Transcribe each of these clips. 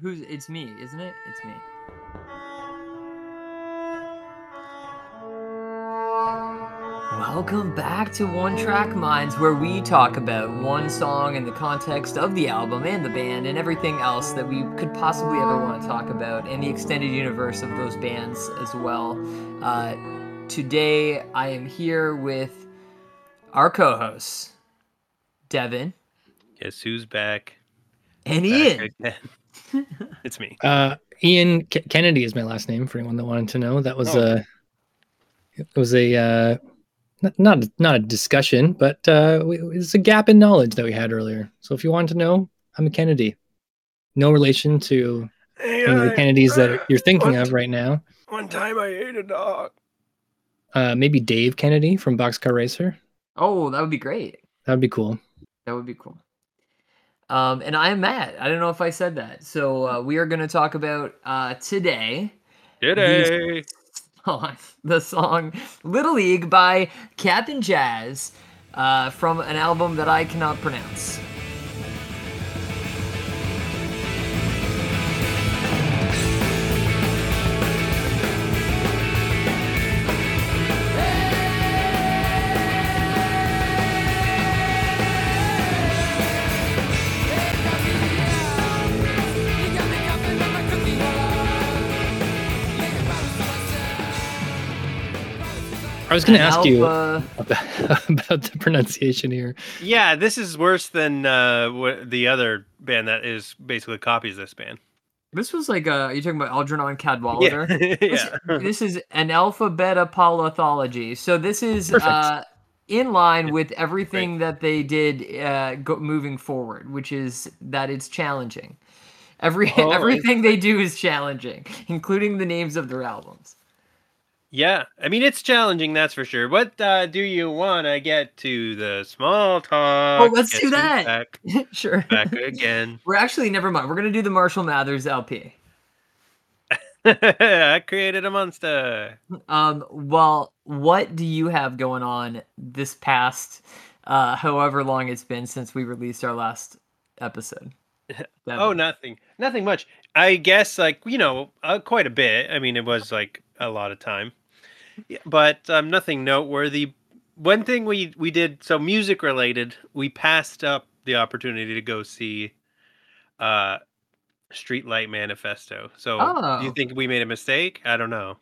Who's? It's me, isn't it? It's me. Welcome back to One Track Minds, where we talk about one song in the context of the album and the band and everything else that we could possibly ever want to talk about and the extended universe of those bands as well. Uh, today, I am here with our co hosts, Devin Guess who's back? and Back Ian. again. it's me. Uh, Ian K- Kennedy is my last name for anyone that wanted to know. That was Oh. a it was a uh, n- not not a discussion, but uh, we- it was a gap in knowledge that we had earlier. So if you want to know, I'm a Kennedy. No relation to any of the Kennedys that you're thinking of right now. One time I ate a dog. Uh, maybe Dave Kennedy from Boxcar Racer. Oh, that would be great. That would be cool. That would be cool. Um, and I am Matt. I don't know if I said that. So uh, we are going to talk about uh, today Today. song, the song "Little League" by Cap'n Jazz uh, from an album that I cannot pronounce. Was going to And ask you about, about the pronunciation here. Yeah, this is worse than uh, wh- the other band that is basically copies this band. This was like uh, you talking about Algernon Cadwallader. Yeah. yeah. This is Analphabetapolothology. So this is uh, in line with everything that they did uh, go, moving forward, which is that it's challenging. Every Oh, everything they do is challenging, including the names of their albums. Yeah, I mean it's challenging, that's for sure. What uh, do you want to get to the small talk? Oh, let's Guess do that. Back, sure. back again. We're actually never mind. We're gonna do the Marshall Mathers LP. I created a monster. Um, well, what do you have going on this past, uh, however long it's been since we released our last episode? Oh, nothing, nothing much. I guess like you know, uh, quite a bit. I mean, it was like a lot of time, but um, nothing noteworthy. One thing we we did so music related. We passed up the opportunity to go see, uh, Streetlight Manifesto. So do Oh. you think we made a mistake? I don't know.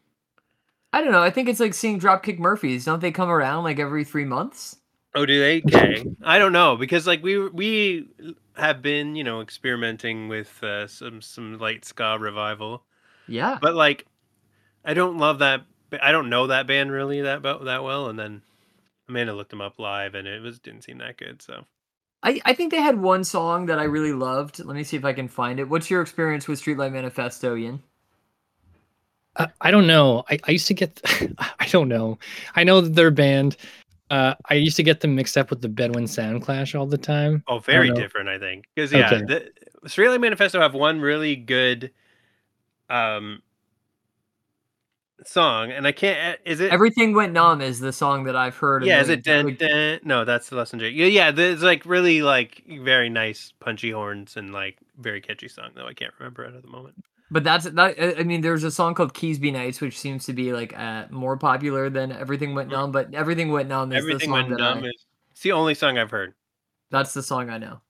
I don't know. I think it's like seeing Dropkick Murphys. Don't they come around like every three months? Oh, do they? Okay, I don't know because like we we have been you know experimenting with uh, some some light ska revival. Yeah. but like i don't love that i don't know that band really that that well and then amanda looked them up live and it was didn't seem that good so I, I think they had one song that I really loved. Let me see if I can find it. What's your experience with Streetlight Manifesto, Ian? Uh, I don't know. I, I used to get. I don't know. I know that their band. Uh, I used to get them mixed up with the Bedouin Sound Clash all the time. oh very know. different i think because yeah Okay. the Australian manifesto have one really good um song and i can't is it Everything Went Numb is the song that I've heard. yeah is it dun, like- dun, no that's the lesson J. yeah yeah there's like really like very nice punchy horns and like very catchy song though i can't remember it at the moment But that's that. I- I mean, there's a song called "Keasbey Nights," which seems to be like uh, more popular than "Everything Went Numb." But "Everything Went Numb" is everything the song went that I, is it's the only song i've heard that's the song I know.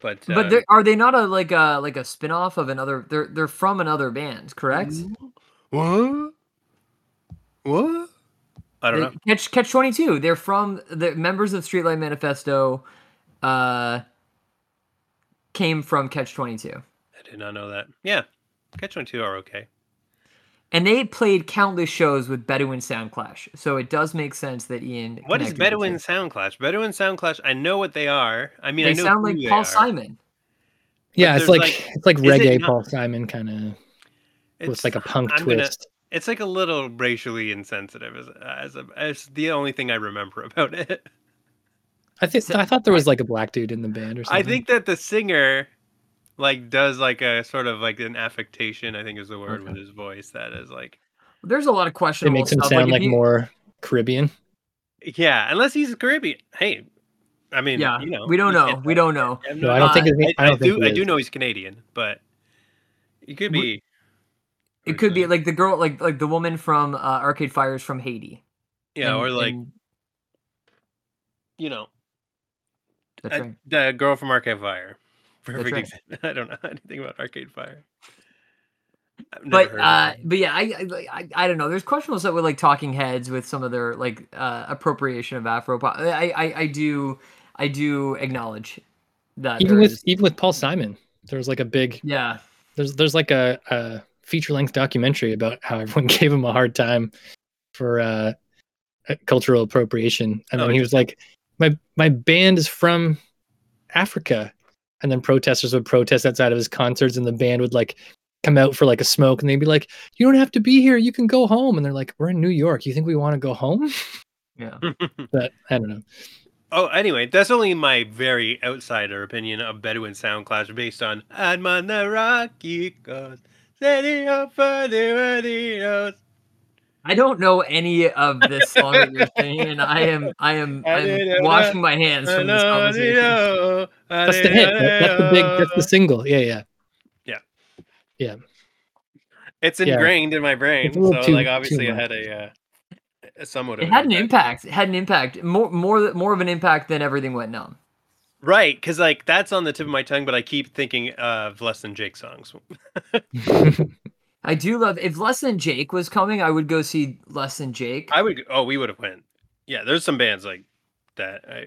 but But um, they're, are they not a like a like a spin-off of another? They're they're from another band, correct? What? What? I don't They- know. Catch Catch Twenty Two. They're from the members of Streetlight Manifesto. Uh, came from Catch Twenty Two, I did not know that. Yeah, Catch Twenty Two are okay. and they played countless shows with Bedouin Sound Clash. So it does make sense that Ian. What is Bedouin two. Sound Clash? Bedouin Sound Clash. I know what they are. I mean, I They know sound who like they Paul are. Simon. Yeah, it's like, like- it's like is it reggae Paul Simon kind of with like a punk I'm gonna- twist. It's like a little racially insensitive as as, a, as the only thing I remember about it. I think So- I thought there was like a black dude in the band or something. I think that the singer like does like a sort of like an affectation. I think is the word with his voice. That is like There's a lot of it makes him stuff. sound if like you- more Caribbean. yeah, unless he's Caribbean. Hey, I mean, Yeah, you know, we don't know. We don't know. I'm No, I don't think Uh, it's- I, I don't do. think he I do know he's Canadian, but he could We- be. It could be like the girl, like like the woman from uh, Arcade Fire is from Haiti. yeah, And- or like and- you know that's uh, right. the girl from Arcade Fire. Perfect right. example. I don't know anything about Arcade Fire. But uh, but yeah, I, I I I don't know. There's questionable stuff with like Talking Heads with some of their like uh, appropriation of Afro pop. I, I I do I do acknowledge that even with is- even with Paul Simon, there was like a big yeah there's there's like a, a feature length documentary about how everyone gave him a hard time for uh, uh, cultural appropriation, and Oh, then he was like, "My my band is from Africa," and then protesters would protest outside of his concerts, and the band would like come out for like a smoke, and they'd be like, "You don't have to be here, you can go home," and they're like, "We're in New York, you think we want to go home?" yeah. But I don't know. Oh, anyway, that's only my very outsider opinion of Bedouin Sound Clash based on I'm on the rocky coast, setting I don't know any of this song that you're singing, and I am I am I'm washing my hands from this conversation. That's the hit. That's the big. That's the single. Yeah, yeah. yeah, Yeah. It's ingrained in my brain, so too- like obviously it had a, uh, somewhat. It had an impact. It had an impact. More more more of an impact than everything went numb. Right? Because like that's on the tip of my tongue, but I keep thinking of less than Jake songs. I do love if Less Than Jake was coming, I would go see Less Than Jake. I would. Oh, we would have went. Yeah, there's some bands like that. I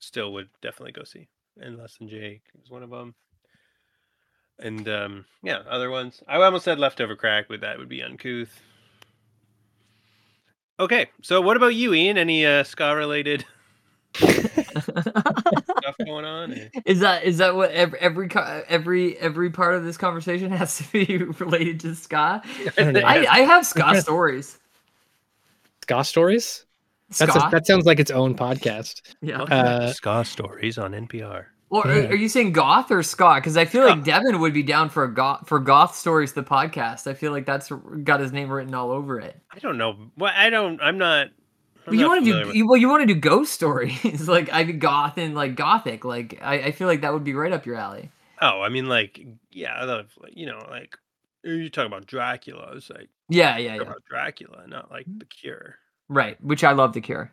still would definitely go see. And less than Jake is one of them. And um, yeah, other ones. I almost said leftover crack, but that would be uncouth. Okay, so what about you, Ian? Any uh, ska related stuff going on? or- Is that is that what every every every every part of this conversation has to be related to ska? I. I, I have ska stories. Ska stories. Ska, That's a, that sounds like its own podcast. yeah. Uh, ska stories on NPR. Or are, yeah. are you saying goth or ska? Because I feel like Devin would be down for a goth for goth stories. The podcast. I feel like that's got his name written all over it. I don't know. Well, I don't. I'm not. I'm But you want to do with- you, well. You want to do ghost stories like I goth and like gothic. Like I, I feel like that would be right up your alley. Oh, I mean, like, yeah, I love, like, you know, like you talk about Dracula. It's like Yeah, yeah, yeah. about Dracula, not like The Cure. Right. Which I love the Cure.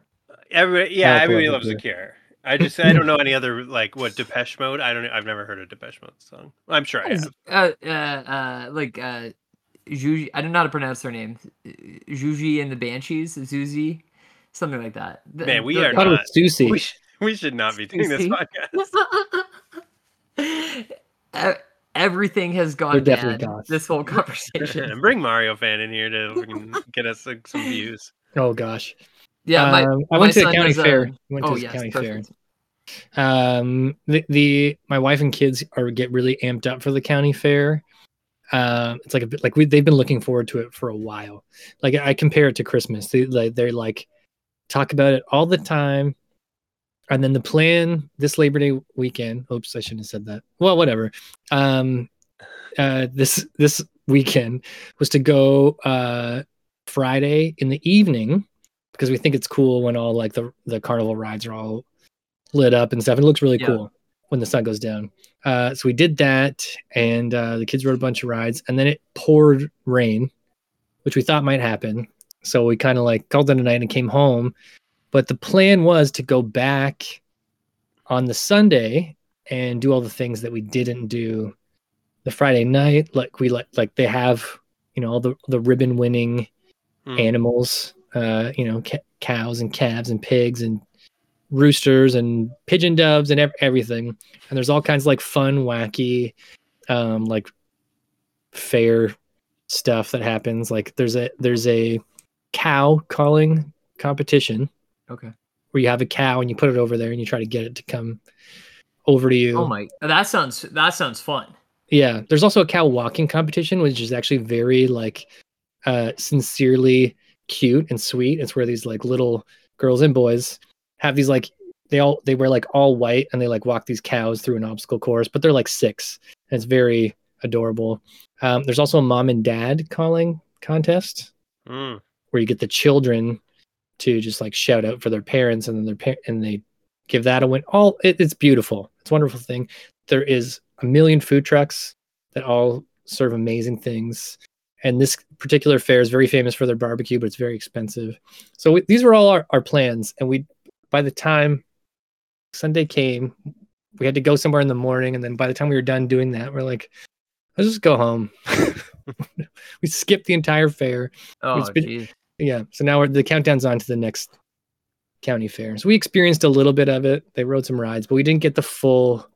Every yeah, I everybody loves The Cure. Cure. I just I don't know any other like what Depeche Mode. I don't. I've never heard a Depeche Mode song. I'm sure I have. Uh, uh, uh, like uh, Juji. I don't know how to pronounce their name. Juji and the Banshees. Zuzi, something like that. Th- Man, we those are I thought it was not- Susie. We, sh- we should not be doing this See? podcast. Everything has gone They're definitely bad. This whole conversation. Bring Mario fan in here to get us like, some views. Oh gosh. yeah, my, Um, I my went to the county does, fair. Went to oh the yes, county fair. Um, the, the my wife and kids are get really amped up for the county fair. Um, it's like a bit like we they've been looking forward to it for a while. Like I compare it to Christmas. They like they're like talk about it all the time. And then the plan this Labor Day weekend. Oops, I shouldn't have said that. Well, whatever. Um, uh, this this weekend was to go uh Friday in the evening because we think it's cool when all like the the carnival rides are all lit up and stuff. It looks really Yeah. cool when the sun goes down. Uh, so we did that, and uh, the kids rode a bunch of rides, and then it poured rain, which we thought might happen. So we kind of like called it a night and came home. But the plan was to go back on the Sunday and do all the things that we didn't do the Friday night. Like we like like they have, you know, all the the ribbon winning Hmm. animals, uh, you know, ca- cows and calves and pigs and roosters and pigeon doves and ev- everything. And there's all kinds of like fun, wacky, um, like fair stuff that happens. Like there's a there's a cow calling competition Okay. where you have a cow and you put it over there and you try to get it to come over to you. Oh my, that sounds that sounds fun. Yeah, there's also a cow walking competition, which is actually very like uh sincerely cute and sweet. It's where these like little girls and boys have these like they all they wear like all white and they like walk these cows through an obstacle course, but they're like six. And it's very adorable. Um, there's also a mom and dad calling contest Mm. Where you get the children to just like shout out for their parents and then their par- and they give that a win all it, it's beautiful it's a wonderful thing there is a million food trucks that all serve amazing things. And this particular fair is very famous for their barbecue, but it's very expensive. So we, these were all our, our plans. And we, by the time Sunday came, we had to go somewhere in the morning. And then by the time we were done doing that, we're like, let's just go home. we skipped the entire fair. Oh, been-. Yeah. So now we're, the countdown's on to the next county fair. So we experienced a little bit of it. They rode some rides, but we didn't get the full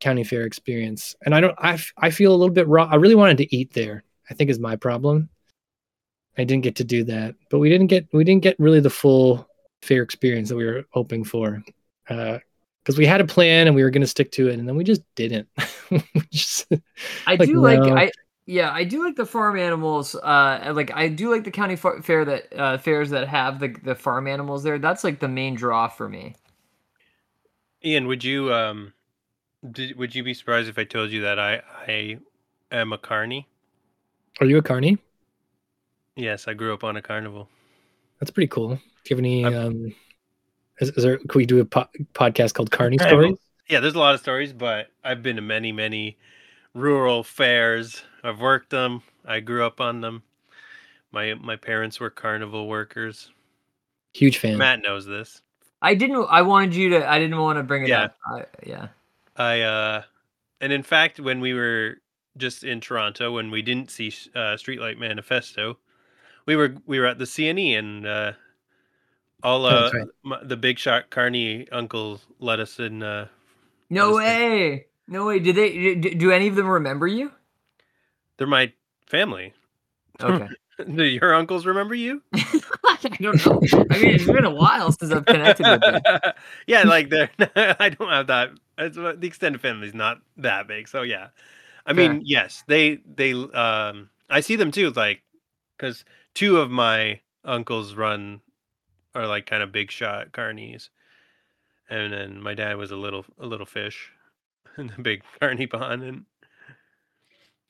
county fair experience. And I don't, I, f- I feel a little bit raw. I really wanted to eat there. I think is my problem. I didn't get to do that, but we didn't get, we didn't get really the full fair experience that we were hoping for. Uh, because we had a plan and we were going to stick to it, and then we just didn't. Just- I Like, do like. I yeah I do like the farm animals. Uh, like I do like the county fa- fair that uh, fairs that have the the farm animals there. That's like the main draw for me. Ian, would you um, did, would you be surprised if I told you that I I am a carney? Are you a carny? Yes, I grew up on a carnival. That's pretty cool. Do you have any? I'm- um, is, is there? Can we do a po- podcast called Carney I will- Stories? Yeah, there's a lot of stories, but I've been to many, many rural fairs. I've worked them. I grew up on them. My my parents were carnival workers. Huge fan. Matt knows this. I didn't. I wanted you to. I didn't want to bring it Yeah. up. I, yeah. I uh, and in fact, when we were just in Toronto, when we didn't see uh, Streetlight Manifesto, we were we were at the CNE and uh, all Oh, uh, right. my, the big shot Carney uncles let us in. Uh, No What is that? way. No way. Did they? Do, do any of them remember you? They're my family. Okay. Do your uncles remember you? I don't know. I mean, it's been a while since I've connected with them. yeah, like they're. I don't have that. It's, uh, the extended family's not that big, so yeah. I Fair. mean, yes, they they. Um, I see them too, like, because two of my uncles run are like kind of big shot carnies, and then my dad was a little a little fish in the big carny pond, and.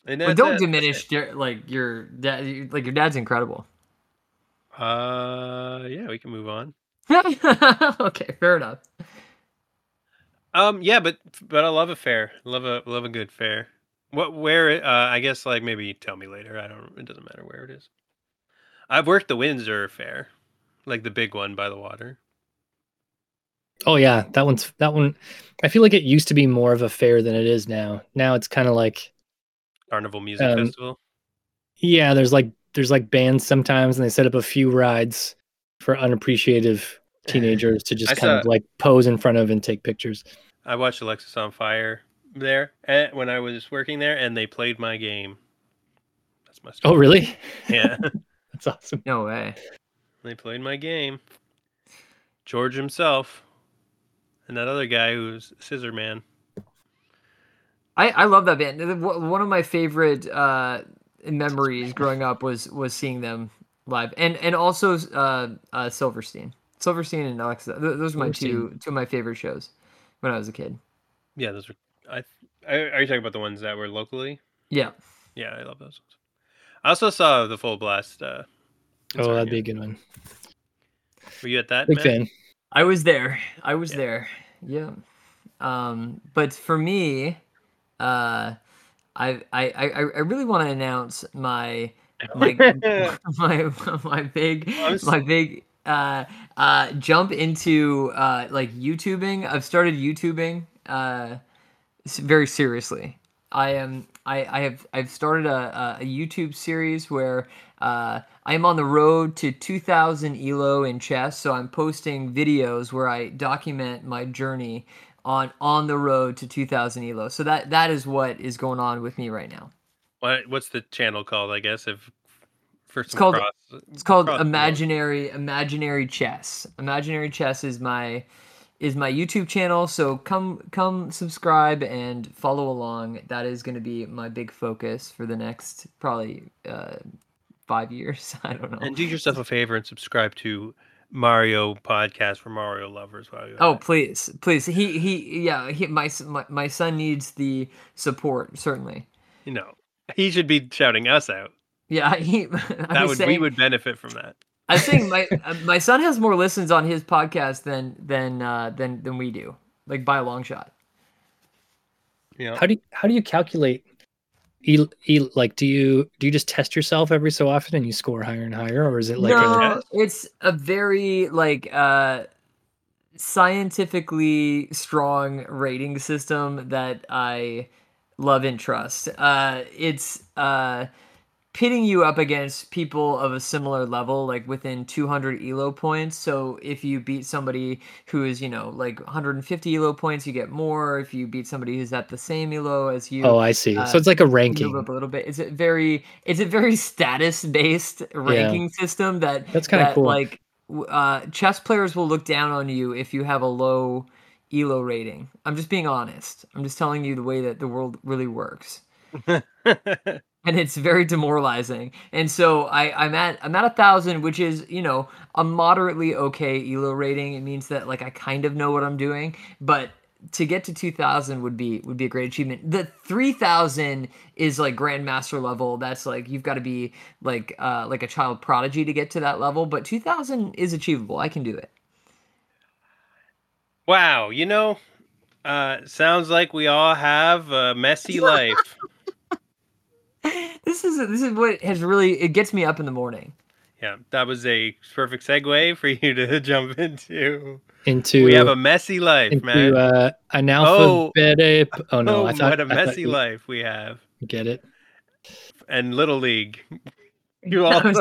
And But don't it, that's diminish your like your dad. Like your dad's incredible. Uh, yeah, we can move on. okay, fair enough. Um, yeah, but but I love a fair. Love a love a good fair. What where? Uh, I guess like maybe tell me later. I don't. It doesn't matter where it is. I've worked the Windsor Fair, like the big one by the water. Oh yeah, that one's that one. I feel like it used to be more of a fair than it is now. Now it's kind of like Carnival Music Um, Festival. yeah, there's like there's like bands sometimes, and they set up a few rides for unappreciative teenagers to just I kind of like pose in front of and take pictures. I watched Alexis on Fire there eh, when I was working there, and they played my game. That's my Oh really? Yeah, That's awesome. No way. they played my game. George himself, and that other guy who's Scissor Man. I, I love that band. One- One of my favorite uh, memories growing up was was seeing them live, and and also uh, uh, Silverstein, Silverstein and Alexa. Those are my two two of my favorite shows when I was a kid. Yeah, those are. I. Are are you talking about the ones that were locally? Yeah, Yeah, I love those ones. I also saw the full blast. Uh, Oh, that'd be a good one. Were you at that? Big Matt? fan. I was there. I was Yeah. there. Yeah. Um, but for me, uh, I I I, I really want to announce my my my my big my big uh uh jump into uh like YouTubing. I've started YouTubing uh very seriously. I am I I have I've started a a, a YouTube series where uh I am on the road to 2000 elo in chess, so I'm posting videos where I document my journey on on the road to 2000 elo. So that that is what is going on with me right now. What, what's the channel called? I guess if some called- cross, It's called Imaginary Imaginary Chess. Imaginary Chess is my is my YouTube channel, so come come subscribe and follow along. That is going to be my big focus for the next probably uh, five years. I don't know. And do yourself a favor and subscribe to Mario podcast for Mario lovers. While Oh please, please. He he yeah. He, my, my my son needs the support certainly. you know, he should be shouting us out. Yeah, he. I That would saying, we would benefit from that. I think my uh, my son has more listens on his podcast than than uh, than than we do, like by a long shot. Yeah. How do you, how do you calculate E, e, like do you do you just test yourself every so often and you score higher and higher or is it like no, a, it's a very like uh scientifically strong rating system that I love and trust. Uh it's uh pitting you up against people of a similar level, like within 200 elo points. So if you beat somebody who is, you know, like 150 elo points, you get more. If you beat somebody who's at the same elo as you, oh i see uh, so it's like a you move ranking up a little bit. Is it very? Is it very status based ranking system that That's kinda that, cool. Like uh, chess players will look down on you if you have a low elo rating. I'm just being honest. I'm just telling you the way that the world really works and it's very demoralizing. And so I, I'm at I'm at a thousand, which is you know a moderately okay elo rating. It means that like I kind of know what I'm doing, but to get to 2000 would be would be a great achievement. The 3000 is like grandmaster level. That's like you've got to be like uh like a child prodigy to get to that level, but 2000 is achievable. I can do it. wow, you know, uh, sounds like we all have a messy life. This is this is what has really it gets me up in the morning. Yeah, that was a perfect segue for you to jump into. into We have a messy life, into man. uh, an Oh. alphabetic oh no oh, i thought what a thought messy you- life we have. get it And Little League. You I was,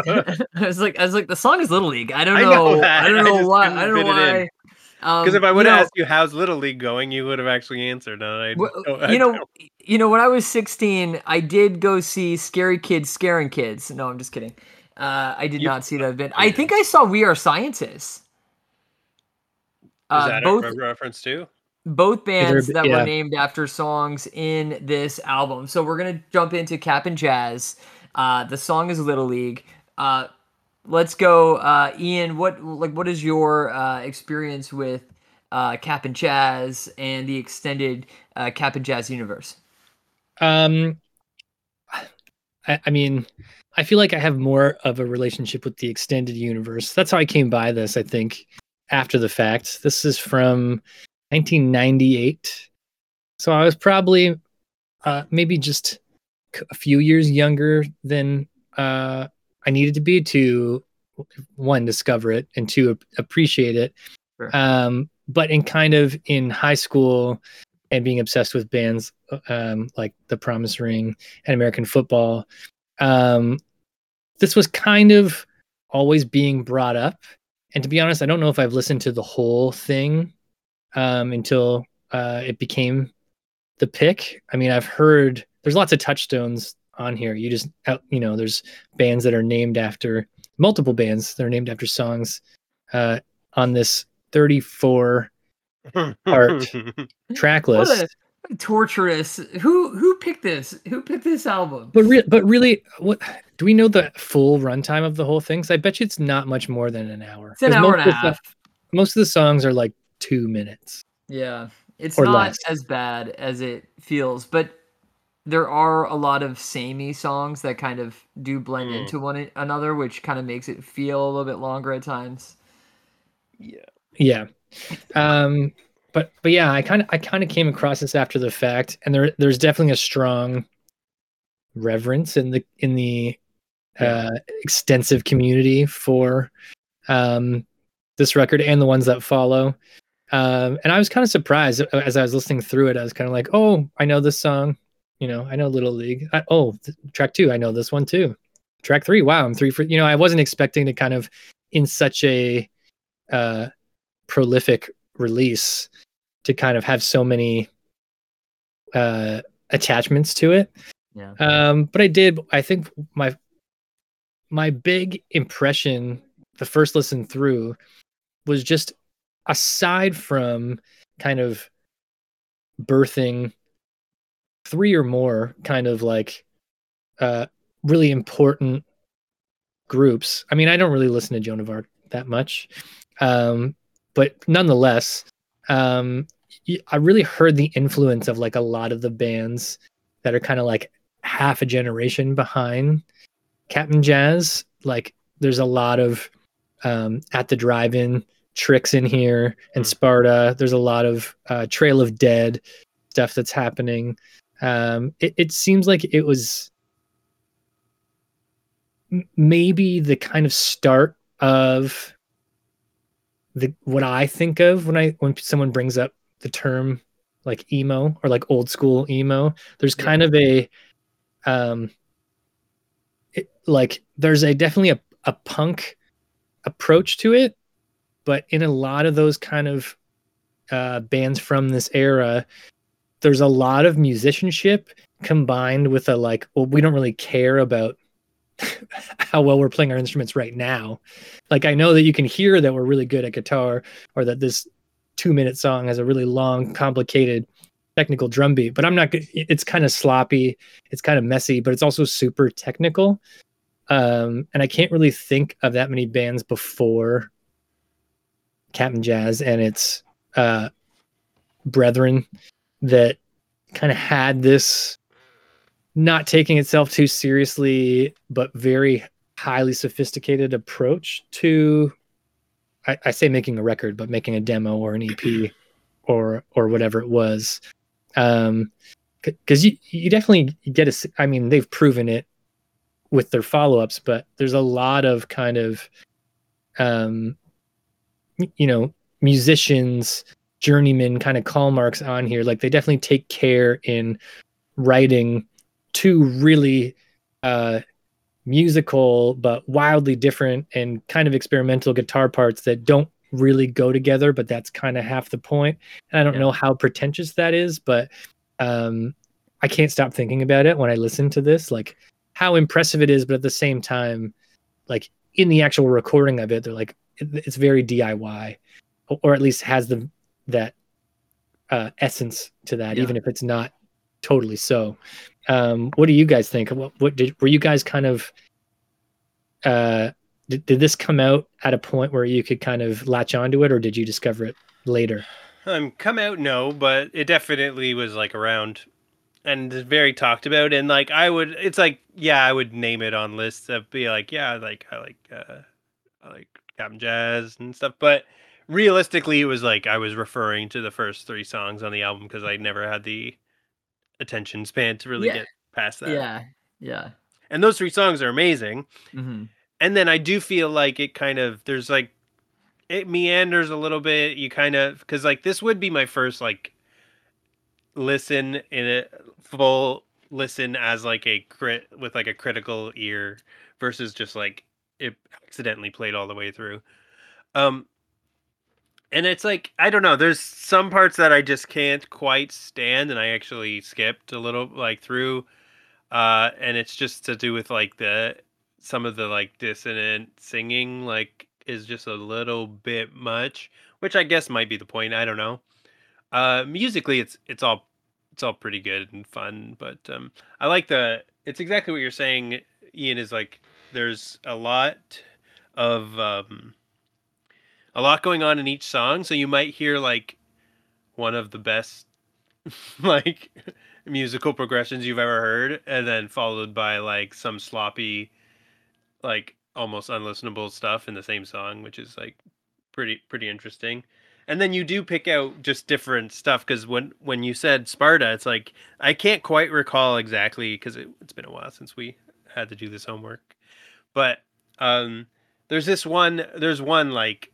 I was like, I was like, the song is Little League. I don't I know. know. I don't know just why. I don't know fit it in. why. Um, because if I would have asked you how's Little League going, you would have actually answered. And I, wh- oh, I you know, don't. you know, when I was 16, I did go see Scary Kids Scaring Kids. No, I'm just kidding. Uh, I did You- not see that event. I think I saw We Are Scientists. is Uh, that both a reference too? both bands b- that yeah. were named after songs in this album. So we're gonna jump into Cap'n Jazz. Uh, the song is Little League. Uh, let's go, uh, Ian. What like what is your uh, experience with uh, Cap'n Jazz and the extended uh, Cap'n Jazz universe? Um, I, I mean, I feel like I have more of a relationship with the extended universe. That's how I came by this. I think after the fact. This is from 1998, so I was probably uh, maybe just a few years younger than uh, I needed to be to one discover it and two appreciate it. Sure. Um, but in kind of in high school and being obsessed with bands um, like The Promise Ring and American Football, um, this was kind of always being brought up. And to be honest, I don't know if I've listened to the whole thing um, until uh, it became the pick. I mean, I've heard there's lots of touchstones on here. You just, you know, there's bands that are named after multiple bands that are named after songs uh, on this 34 Art. track list. what a torturous. Who who picked this? Who picked this album? But re- but really, what do we know the full runtime of the whole thing? 'Cause I bet you it's not much more than an hour. It's an 'Cause hour most and a of the half. stuff- most of the songs are like two minutes. Yeah, it's not less. as bad as it feels, but there are a lot of samey songs that kind of do blend Hmm. into one another, which kind of makes it feel a little bit longer at times. yeah. Yeah. Um but but yeah, I kind of I kind of came across this after the fact and there there's definitely a strong reverence in the in the uh extensive community for um this record and the ones that follow. Um and I was kind of surprised uh, as I was listening through it I was kind of like, "Oh, I know this song. You know, I know Little League. I, oh, th- track 2, I know this one too. Track 3, wow, I'm 3 for you know, I wasn't expecting to kind of in such a uh prolific release to kind of have so many uh attachments to it Yeah. um but i did i think my my big impression the first listen through was just aside from kind of birthing three or more kind of like uh really important groups. I mean i don't really listen to joan of arc that much um but nonetheless um i really heard the influence of like a lot of the bands that are kind of like half a generation behind cap'n jazz. Like there's a lot of um at the drive-in tricks in here and Hmm. sparta. There's a lot of uh trail of dead stuff that's happening Um, it, it seems like it was maybe the kind of start of the what I think of when I when someone brings up the term like emo or like old school emo. There's kind of a um it, like there's a definitely a, a punk approach to it, but in a lot of those kind of uh bands from this era, there's a lot of musicianship combined with a like, well, we don't really care about how well we're playing our instruments right now. Like I know that you can hear that we're really good at guitar or that this two minute song has a really long, complicated technical drum beat, but I'm not. It's kind of sloppy. It's kind of messy, but it's also super technical. Um, and I can't really think of that many bands before Cap'n Jazz and its uh, brethren that kind of had this not taking itself too seriously, but very highly sophisticated approach to I, I say making a record, but making a demo or an EP or or whatever it was. Um because you you definitely get a I mean they've proven it with their follow-ups, but there's a lot of kind of um you know musicians journeyman kind of call marks on here like they definitely take care in writing two really uh musical but wildly different and kind of experimental guitar parts that don't really go together but that's kind of half the point and i don't Yeah. know how pretentious that is but um i can't stop thinking about it when i listen to this like how impressive it is but at the same time like in the actual recording of it they're like it's very diy or- or at least has the that uh essence to that Yeah. even if it's not totally so um what do you guys think what, what did were you guys kind of uh did, did this come out at a point where you could kind of latch onto it or did you discover it later Um, come out no, but it definitely was like around and very talked about. And like I would, it's like yeah, I would name it on lists of be like yeah, like I like uh, I like Cap'n Jazz and stuff. But realistically, it was like I was referring to the first three songs on the album because I never had the attention span to really Yeah. get past that. Yeah. Yeah. And those three songs are amazing. hmm and then I do feel like it kind of there's like it meanders a little bit. You kind of because like this would be my first like listen in a full listen as like a crit with like a critical ear versus just like it accidentally played all the way through. Um and it's like I don't know, there's some parts that I just can't quite stand and I actually skipped a little like through uh and it's just to do with like the some of the like dissonant singing like is just a little bit much, which I guess might be the point. I don't know. Uh, musically, it's it's all it's all pretty good and fun, but um, I like the. It's exactly what you're saying, Ian. Is like there's a lot of um, a lot going on in each song, so you might hear like one of the best like musical progressions you've ever heard, and then followed by like some sloppy like almost unlistenable stuff in the same song, which is like pretty pretty interesting. And then you do pick out just different stuff because when when you said Sparta, it's like I can't quite recall exactly because it, it's been a while since we had to do this homework. But um, there's this one there's one like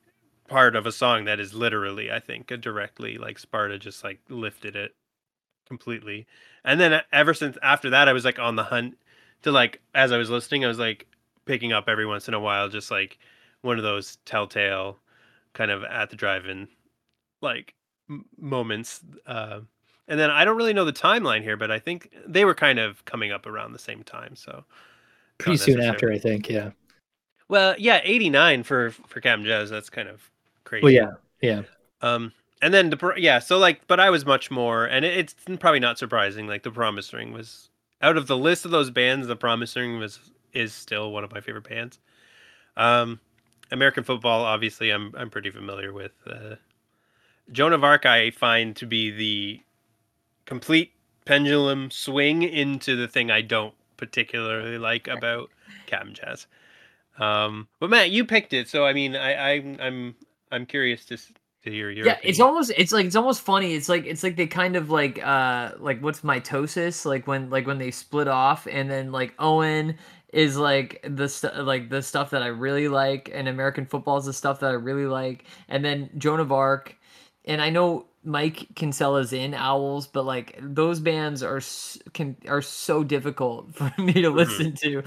part of a song that is literally I think directly like Sparta just like lifted it completely. And then uh, ever since after that, I was like on the hunt to like as I was listening, I was like picking up every once in a while, just like one of those telltale kind of at the drive-in like m- moments. Uh, and then I don't really know the timeline here, but I think they were kind of coming up around the same time. So pretty soon after i think yeah well, yeah, eighty nine for for Cap'n Jazz. That's kind of crazy. well yeah yeah Um, and then the yeah, so like, but I was much more, and it, it's probably not surprising. Like the Promise Ring was out of the list of those bands, the Promise Ring was is still one of my favorite bands. Um, American football, obviously, I'm I'm pretty familiar with. Uh, Joan of Arc, I find to be the complete pendulum swing into the thing I don't particularly like about Cap'n Jazz. Um, but Matt, you picked it, so I mean, I, I I'm I'm curious to to hear your yeah it's almost it's like it's almost funny it's like it's like they kind of like uh like what's mitosis like when like when they split off and then like owen is like the st- like the stuff that i really like and american football is the stuff that i really like and then joan of arc and i know mike kinsella's in owls but like those bands are can are so difficult for me to listen to.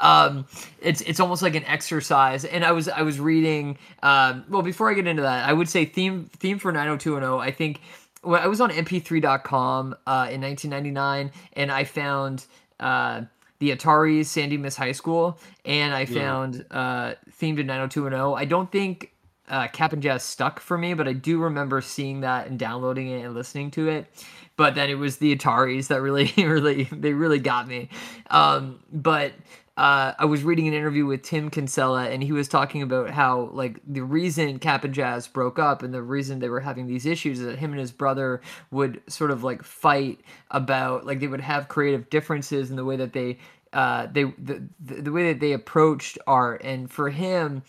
Um it's it's almost like an exercise. And i was i was reading um well before i get into that i would say theme theme for 90210 i think well, i was on mp3.com uh in 1999 and i found uh the Atari's San Dimas High School, and I found uh, themed in 90210. I don't think uh, Cap'n Jazz stuck for me, but I do remember seeing that and downloading it and listening to it. But then it was the Ataris that really, really, they really got me. Um, but uh, I was reading an interview with Tim Kinsella, and he was talking about how like the reason Cap'n Jazz broke up and the reason they were having these issues is that him and his brother would sort of like fight about like they would have creative differences in the way that they uh, they the, the the way that they approached art, and for him.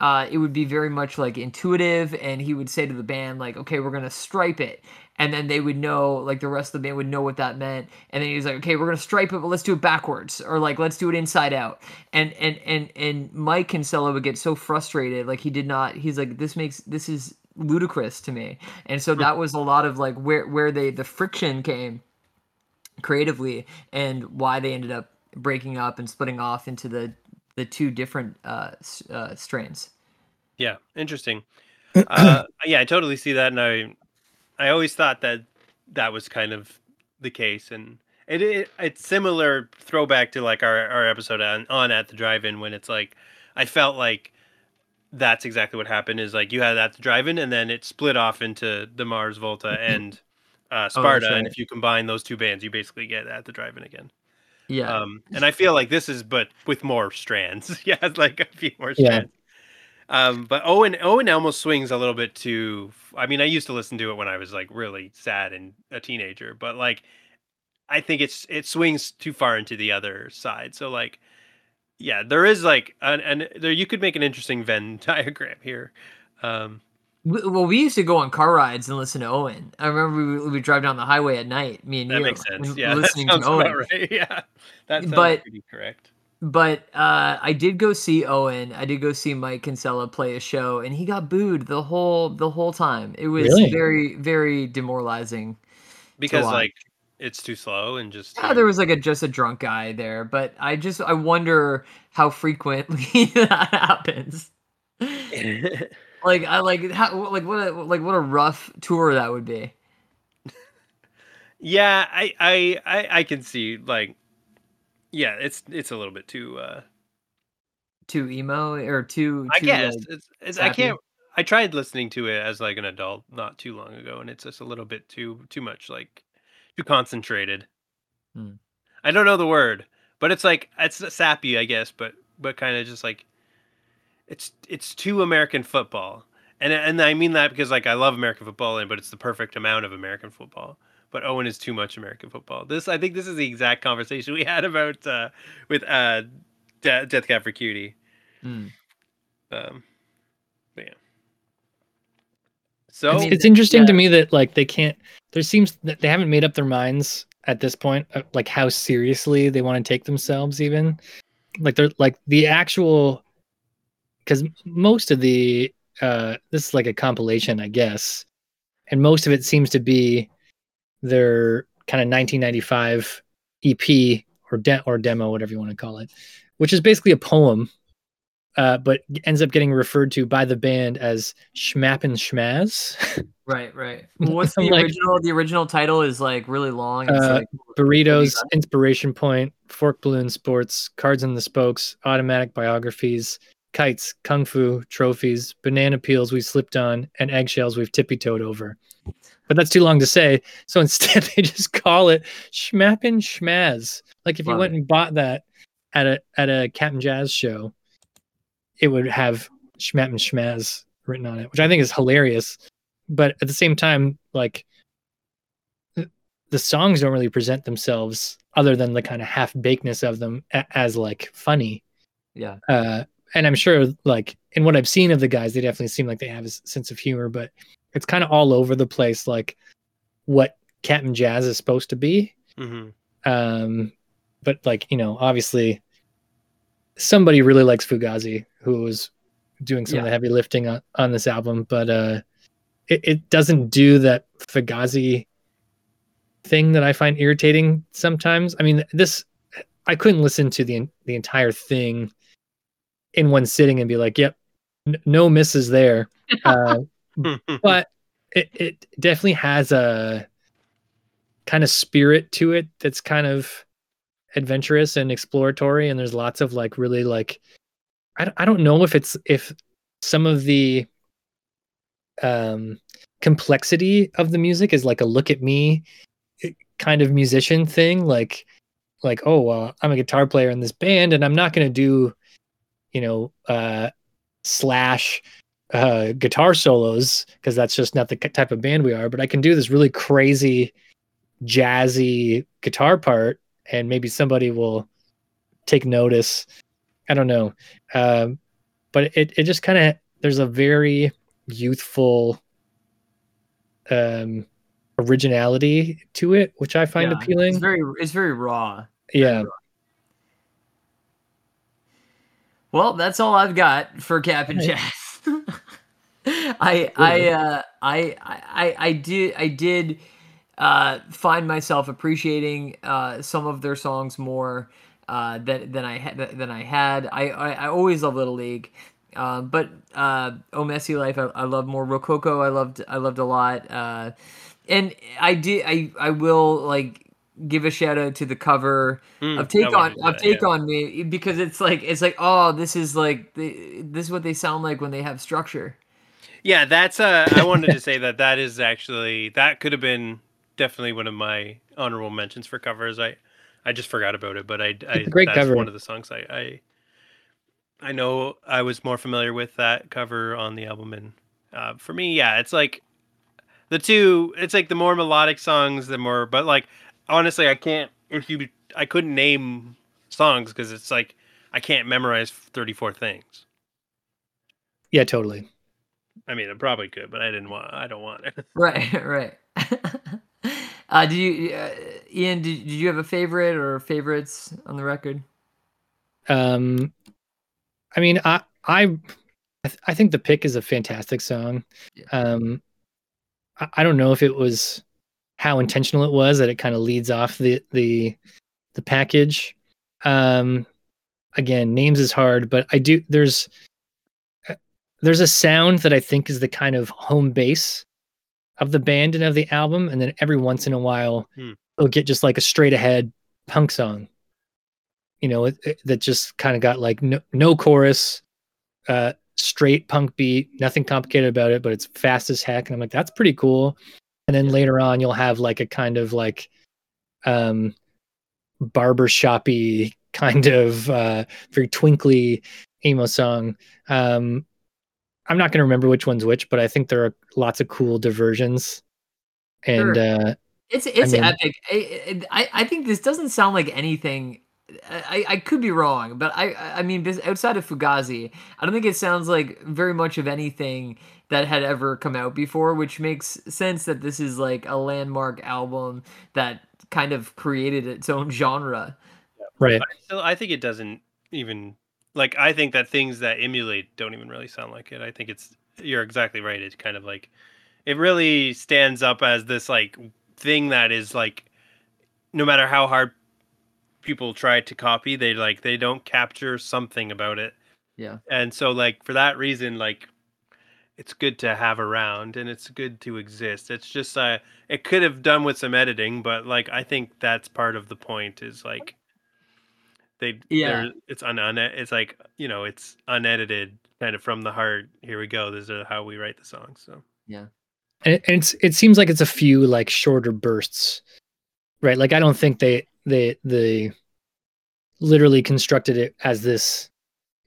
Uh, it would be very much like intuitive, and he would say to the band, like, "Okay, we're gonna stripe it," and then they would know, like, the rest of the band would know what that meant, and then he was like, "Okay, we're gonna stripe it, but let's do it backwards, or like let's do it inside out." And and and and Mike Kinsella would get so frustrated, like he did not. He's like, "This makes this is ludicrous to me," and so that was a lot of like where where they the friction came creatively, and why they ended up breaking up and splitting off into the the two different uh, uh strains. Yeah, interesting. uh, yeah, I totally see that, and I, I always thought that that was kind of the case, and it, it it's similar throwback to like our our episode on on at the drive-in when it's like I felt like that's exactly what happened is like you had at the drive-in and then it split off into the Mars Volta and uh, Sparta, and right. if you combine those two bands, you basically get at the drive-in again. Yeah. Um, and I feel like this is, but with more strands. yeah, like a few more Yeah. strands. Um, but Owen Owen almost swings a little bit too. I mean, I used to listen to it when I was like really sad and a teenager, but like, I think it's it swings too far into the other side. So like, yeah, there is like an, an there you could make an interesting Venn diagram here. Um, W- Well, we used to go on car rides and listen to Owen. I remember we we would drive down the highway at night, me and that you, makes sense. and Yeah, listening sounds to Owen. about right. Yeah, that sounds But- pretty correct. But uh, I did go see Owen. I did go see Mike Kinsella play a show, and he got booed the whole the whole time. It was Really? very very demoralizing. Because like it's too slow and just Yeah, there was like a just a drunk guy there, but I just I wonder how frequently that happens. Like I like how like what a like what a rough tour that would be. Yeah, I, I I I can see like yeah, it's it's a little bit too uh Too emo or too. I guess like- it's, it's I can't I tried listening to it as like an adult not too long ago and it's just a little bit too too much like too concentrated. Hmm. I don't know the word, but it's like it's sappy, I guess, but but kind of just like it's it's too American football. And and I mean that because like I love American football and but it's the perfect amount of American football. But Owen is too much American football. This I think this is the exact conversation we had about uh with uh De- Death Cab for Cutie. Mm. Um but yeah. So I mean, it's interesting to me that like they can't there seems that they haven't made up their minds at this point uh, like how seriously they want to take themselves even like they're like the actual because most of the uh this is like a compilation i guess and most of it seems to be their kind of 1995 ep or de- or demo whatever you want to call it which is basically a poem uh, but ends up getting referred to by the band as Shmap'n Shmazz. Right, right. Well, what's the like- original? The original title is like really long. It's Uh, like burritos, inspiration point, fork balloon sports, cards in the spokes, automatic biographies, kites, kung fu, trophies, banana peels we slipped on, and eggshells we've tippy toed over. But that's too long to say. So instead, they just call it Shmap'n Shmazz. Like if you Love went it. and bought that at a at a Cap'n Jazz show, it would have Shmap'n Shmazz written on it, which I think is hilarious. But at the same time, like the songs don't really present themselves other than the kind of half bakedness of them as like funny. yeah, Uh, and I'm sure like in what I've seen of the guys, they definitely seem like they have a sense of humor, but it's kind of all over the place, like what Cap'n Jazz is supposed to be. Mm-hmm. Um, but like you know, obviously, somebody really likes Fugazi, who was doing some of the heavy lifting on, on this album, but uh, it, it doesn't do that Fugazi thing that I find irritating sometimes. I mean, this I couldn't listen to the the entire thing in one sitting and be like, "Yep, n- no misses there." Uh, but it, it definitely has a kind of spirit to it that's kind of adventurous and exploratory and there's lots of like really like I, don't- I don't know if it's if some of the um complexity of the music is like a look at me eh, kind of musician thing like like oh well i'm a guitar player in this band and i'm not going to do you know uh slash uh guitar solos because that's just not the type of band we are but i can do this really crazy jazzy guitar part and maybe somebody will take notice. I don't know. Um but it, it just kind of there's a very youthful um originality to it which i find Yeah, appealing. It's very it's very raw. yeah Well, that's all I've got for Cap'n. Jazz. I I uh I I I did I did uh find myself appreciating uh some of their songs more uh than than I had than I had. I I, I always love Little League. Um, but uh, Oh Messy Life, I, I love more. Rococo, I loved, I loved a lot. Uh, and I did, I, I will like give a shout out to the cover Mm, of Take on of that, Take yeah. on Me because it's like it's like oh this is like the, this is what they sound like when they have structure. Yeah, that's uh I wanted to say that that is actually that could have been definitely one of my honorable mentions for covers. I I just forgot about it, but I, I great that's cover. one of the songs I, I I know I was more familiar with that cover on the album and uh, for me, yeah, it's like the two it's like the more melodic songs, the more but like honestly, I can't if you I couldn't name songs because it's like I can't memorize 34 things. yeah totally I mean, I probably could, but I didn't want I don't want it. Right, right. uh, did you, uh, Ian? Did, did you have a favorite or favorites on the record? Um, I mean, I I I th- I think the pick is a fantastic song. Yeah. Um, I, I don't know if it was how intentional it was that it kind of leads off the the the package. Um, again, names is hard, but I do there's uh, there's a sound that I think is the kind of home base of the band and of the album, and then every once in a while Hmm. it'll get just like a straight ahead punk song you know, it, it- that just kind of got like no, no chorus, uh, straight punk beat, nothing complicated about it, but it's fast as heck. And I'm like, that's pretty cool. And then later on, you'll have like a kind of like, um, barbershoppy kind of uh, very twinkly emo song. Um, I'm not going to remember which one's which, but I think there are lots of cool diversions. And Sure. uh, It's it's mean- epic. I, I I think this doesn't sound like anything. I, I could be wrong, but I I mean bes- outside of Fugazi, I don't think it sounds like very much of anything that had ever come out before, which makes sense that this is like a landmark album that kind of created its own genre. right, I still I think it doesn't even like I think that things that emulate don't even really sound like it. I think it's you're exactly right. It's kind of like it really stands up as this like thing that is like no matter how hard people try to copy, they like they don't capture something about it. Yeah. And so like for that reason like it's good to have around and it's good to exist. It's just uh it could have done with some editing, but like I think that's part of the point is like they Yeah. it's un, un it's like you know it's unedited kind of from the heart here we go this is how we write the song so yeah. and it's it seems like it's a few like shorter bursts right like i don't think they they they literally constructed it as this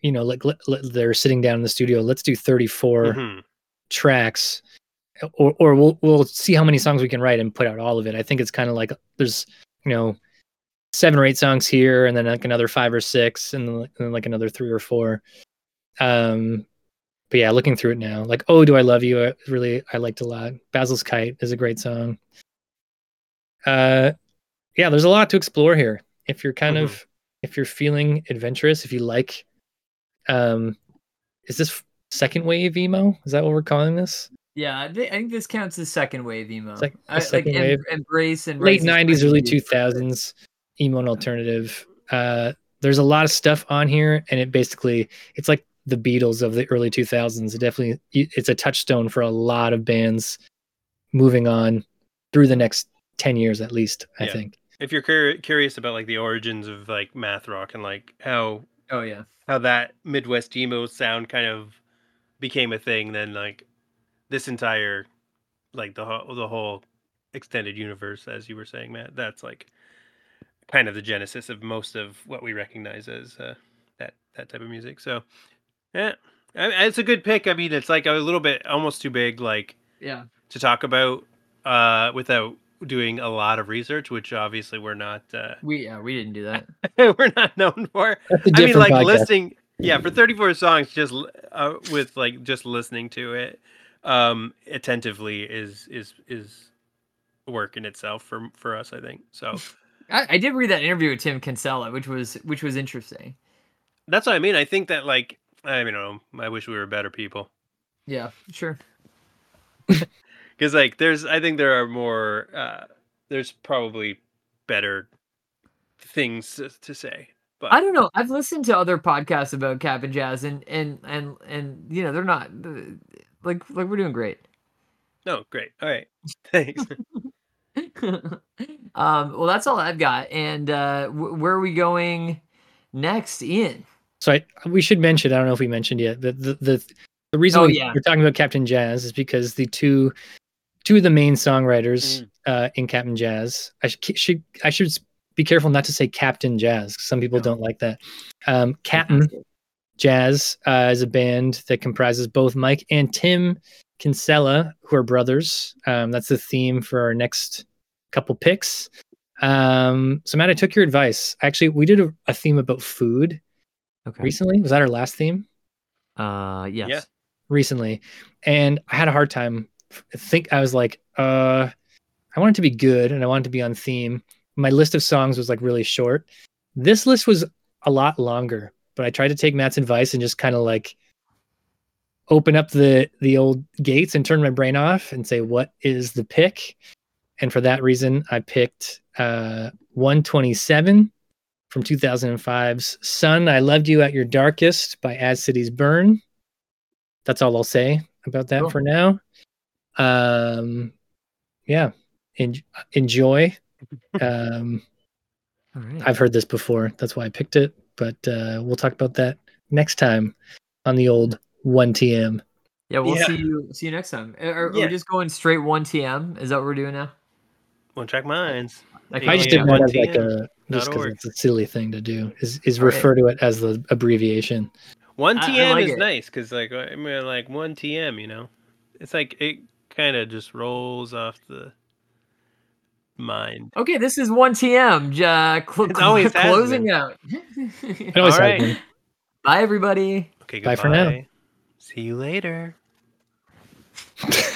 you know like let, let- they're sitting down in the studio let's do 34 Mhm. tracks or or we'll we'll see how many songs we can write and put out all of it i think it's kind of like there's you know seven or eight songs here and then like another five or six and then, and then like another three or four um but yeah, looking through it now, like "Oh, Do I Love You" I really I liked a lot. Basil's Kite is a great song. Uh, yeah, there's a lot to explore here. If you're kind Mhm. of if you're feeling adventurous, if you like, um, is this second wave emo? Is that what we're calling this? Yeah, I think this counts as second wave emo. Like I- a second em- wave. embrace and late '90s, early 2000s emo and alternative. Uh, there's a lot of stuff on here, and it basically it's like the Beatles of the early 2000s. It definitely it's a touchstone for a lot of bands moving on through the next 10 years at least. I Yeah. think. If you're cur- curious about like the origins of like math rock and like how Oh yeah. how that Midwest emo sound kind of became a thing, then like this entire like the whole the whole extended universe, as you were saying, Matt, that's like kind of the genesis of most of what we recognize as uh, that that type of music. So yeah, I, it's a good pick. I mean, it's like a little bit almost too big, like Yeah. to talk about uh, without doing a lot of research, which obviously we're not uh, We yeah we didn't do that. we're not known for. That's a I mean, like podcast. listening, yeah, for 34 songs, just uh, with like just listening to it um attentively is is is work in itself for for us, I think. So I, I did read that interview with Tim Kinsella, which was which was interesting. that's what I mean. I think that like I don't know. I wish we were better people Yeah, sure. because like there's I think there are more uh there's probably better things to, to say. But I don't know. I've listened to other podcasts about Cap'n Jazz, and and and and you know they're not uh, like like we're doing great. no, great. All right, thanks. um, well, that's all I've got. And uh, wh- where are we going next? Ian. So I, we should mention. I don't know if we mentioned yet. The the the, the reason Oh, we, yeah. we're talking about Captain Jazz is because the two two of the main songwriters Mm. uh, in Captain Jazz. I should, should I should be careful not to say Captain Jazz. Some people No. don't like that. Um, Captain Jazz uh, is a band that comprises both Mike and Tim Kinsella, who are brothers. Um, that's the theme for our next couple picks. Um, so Matt, I took your advice. Actually, we did a, a theme about food Okay. recently. Was that our last theme? Uh, yes. Yeah. Recently, and I had a hard time. I think I was like, uh, I want it to be good and I want it to be on theme. My list of songs was like really short. This list was a lot longer, but I tried to take Matt's advice and just kind of like open up the the old gates and turn my brain off and say what is the pick and for that reason i picked uh 127 from 2005's son i loved you at your darkest by as cities burn that's all i'll say about that Cool. for now um yeah en- enjoy um All right. I've heard this before. That's why I picked it. But uh, we'll talk about that next time on the old 1TM. yeah, we'll Yeah. see you see you next time. Are, are Yeah. we just going straight one TM? Is that what we're doing now? One track minds. Like, I just did that as 1TM. like a just because it's a silly thing to do. Is is All right. refer to it as the abbreviation. One I- I TM like is it. nice because like I mean like one TM, you know, it's like it kind of just rolls off the mind. Okay, this is one TM. j- Uh, cl- It always closing out. It always All been. Bye, everybody. Okay, Bye for now. See you later.